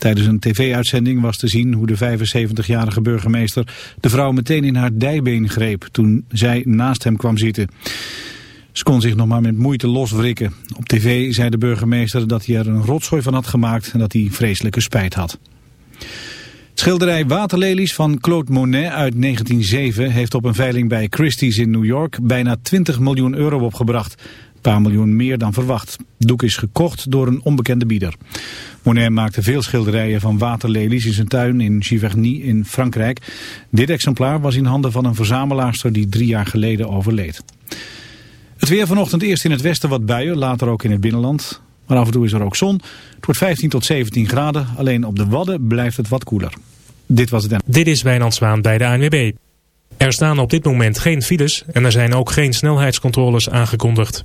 Tijdens een tv-uitzending was te zien hoe de 75-jarige burgemeester de vrouw meteen in haar dijbeen greep toen zij naast hem kwam zitten. Ze kon zich nog maar met moeite loswrikken. Op tv zei de burgemeester dat hij er een rotzooi van had gemaakt en dat hij vreselijke spijt had. Schilderij Waterlelies van Claude Monet uit 1907 heeft op een veiling bij Christie's in New York bijna 20 miljoen euro opgebracht. Paar miljoen meer dan verwacht. Doek is gekocht door een onbekende bieder. Monet maakte veel schilderijen van waterlelies in zijn tuin in Giverny in Frankrijk. Dit exemplaar was in handen van een verzamelaarster die drie jaar geleden overleed. Het weer vanochtend eerst in het westen wat buien, later ook in het binnenland. Maar af en toe is er ook zon. Het wordt 15 tot 17 graden, alleen op de Wadden blijft het wat koeler. Dit was het. Dit is Wijnand Zwaan bij de ANWB. Er staan op dit moment geen files en er zijn ook geen snelheidscontroles aangekondigd.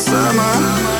Summer.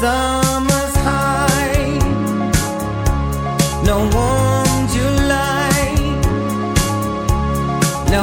summer's high, no warm July, no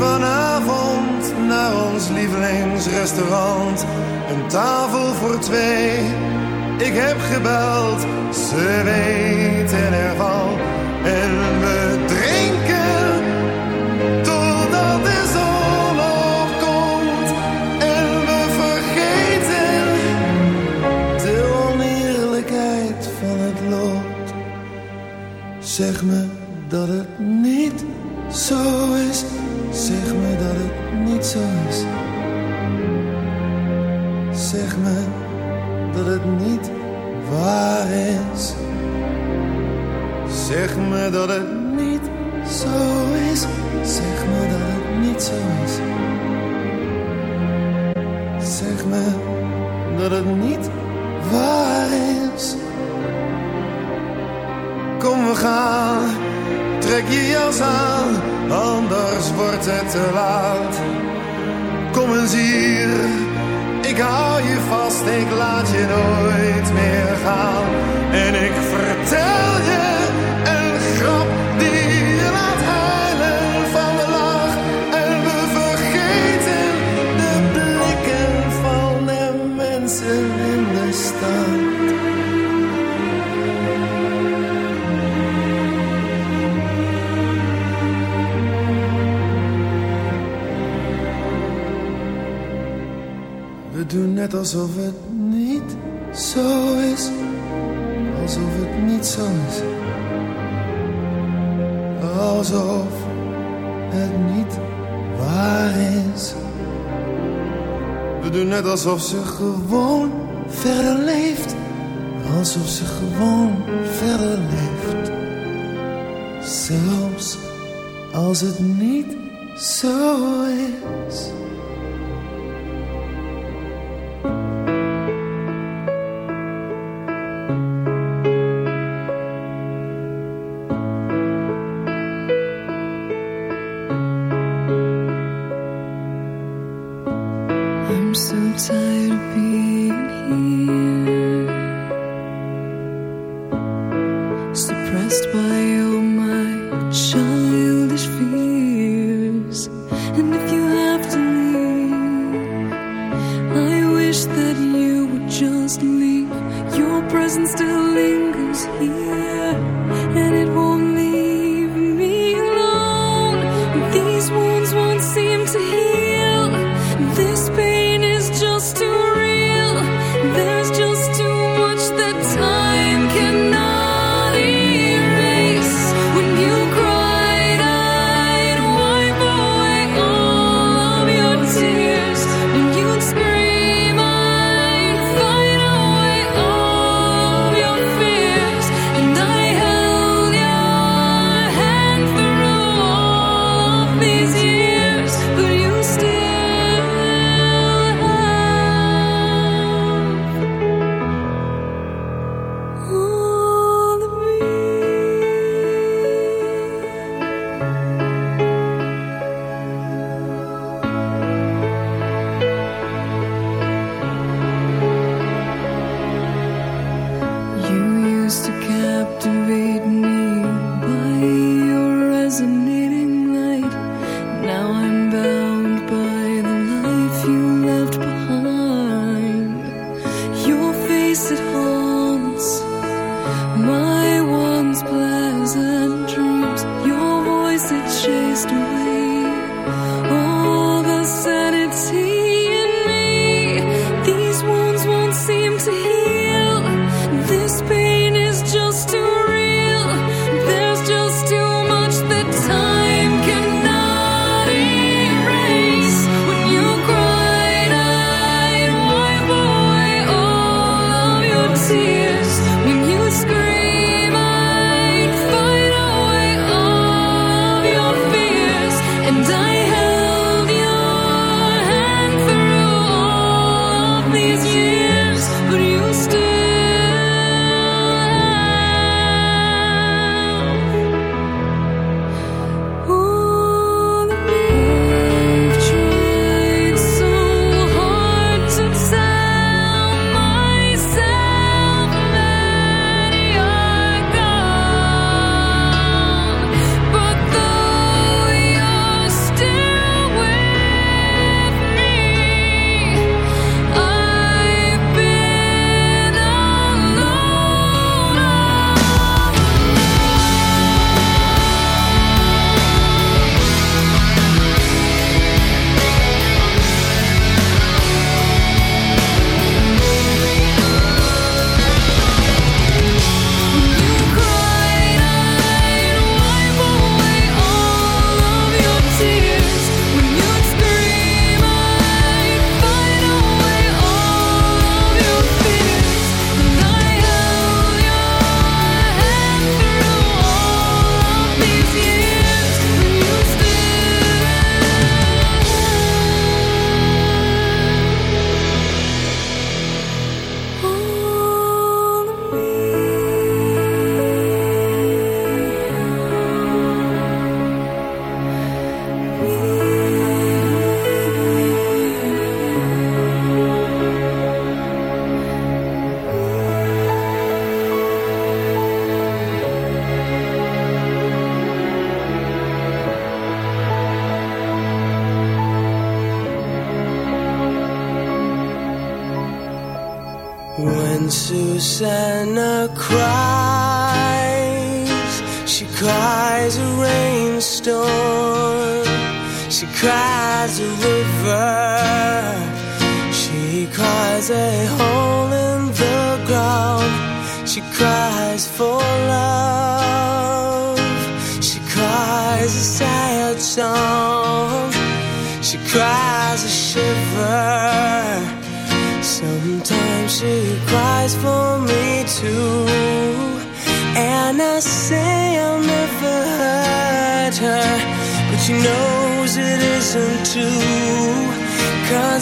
vanavond naar ons lievelingsrestaurant. Een tafel voor twee. Ik heb gebeld, ze weten ervan. En alsof het niet zo is. Alsof het niet zo is. Alsof het niet waar is. We doen net alsof ze gewoon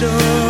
生。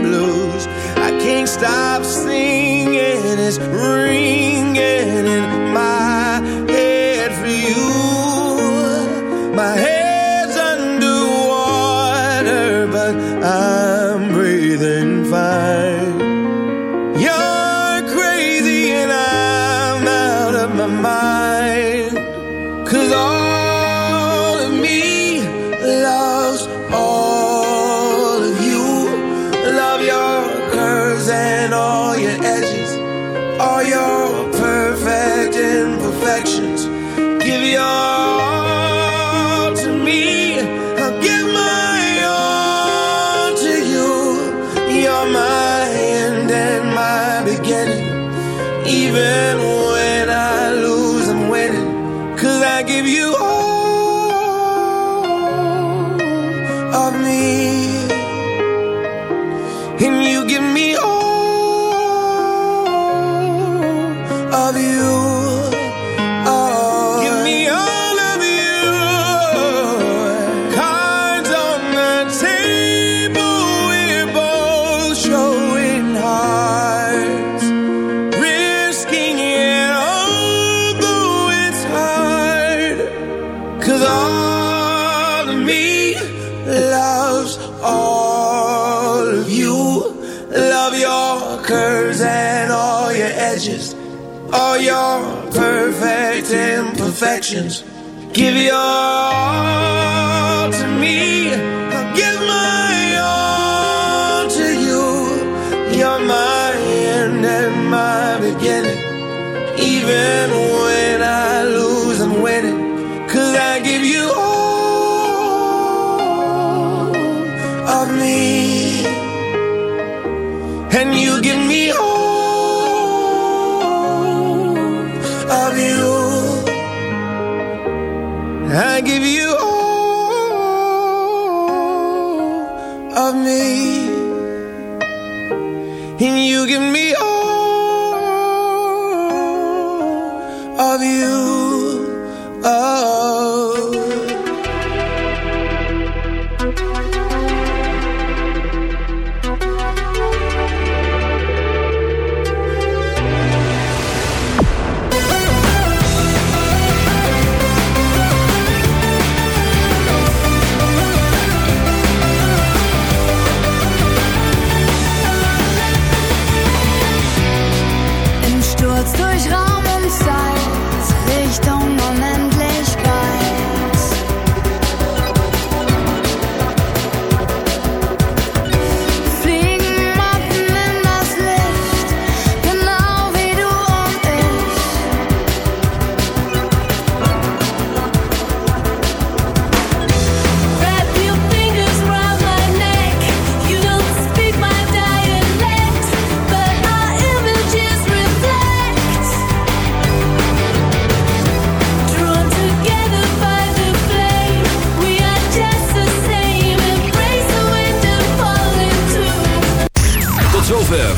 Ringing loves all of you. Love your curves and all your edges, all your perfect imperfections. Give your all me.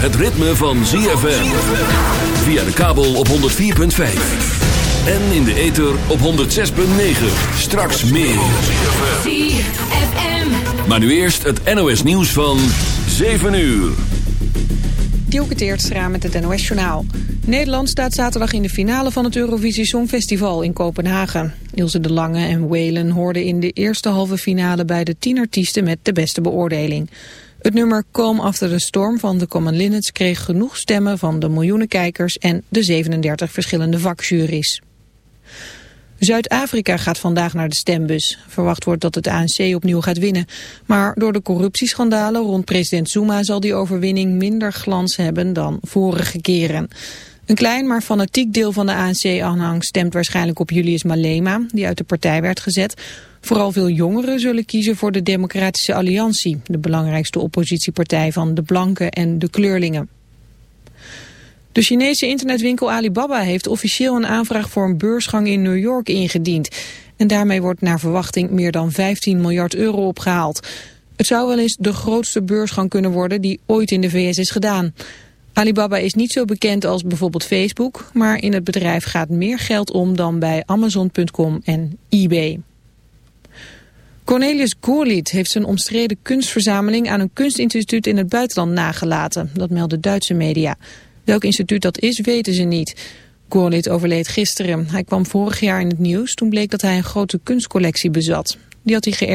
Het ritme van ZFM. Via de kabel op 104.5. En in de ether op 106.9. Straks meer. ZFM. Maar nu eerst het NOS nieuws van 7 uur. Dielke Teertstra met het NOS-journaal. Nederland staat zaterdag in de finale van het Eurovisie Songfestival in Kopenhagen. Ilse de Lange en Whalen hoorden in de eerste halve finale bij de tien artiesten met de beste beoordeling. Het nummer Calm After the Storm van de Common Linnets kreeg genoeg stemmen van de miljoenen kijkers en de 37 verschillende vakjuries. Zuid-Afrika gaat vandaag naar de stembus. Verwacht wordt dat het ANC opnieuw gaat winnen. Maar door de corruptieschandalen rond president Zuma zal die overwinning minder glans hebben dan vorige keren. Een klein maar fanatiek deel van de ANC-aanhang stemt waarschijnlijk op Julius Malema, die uit de partij werd gezet. Vooral veel jongeren zullen kiezen voor de Democratische Alliantie, de belangrijkste oppositiepartij van de blanken en de kleurlingen. De Chinese internetwinkel Alibaba heeft officieel een aanvraag voor een beursgang in New York ingediend. En daarmee wordt naar verwachting meer dan 15 miljard euro opgehaald. Het zou wel eens de grootste beursgang kunnen worden die ooit in de VS is gedaan. Alibaba is niet zo bekend als bijvoorbeeld Facebook, maar in het bedrijf gaat meer geld om dan bij Amazon.com en eBay. Cornelis Goerliet heeft zijn omstreden kunstverzameling aan een kunstinstituut in het buitenland nagelaten. Dat melden Duitse media. Welk instituut dat is, weten ze niet. Goerliet overleed gisteren. Hij kwam vorig jaar in het nieuws. Toen bleek dat hij een grote kunstcollectie bezat. Die had hij geërfd.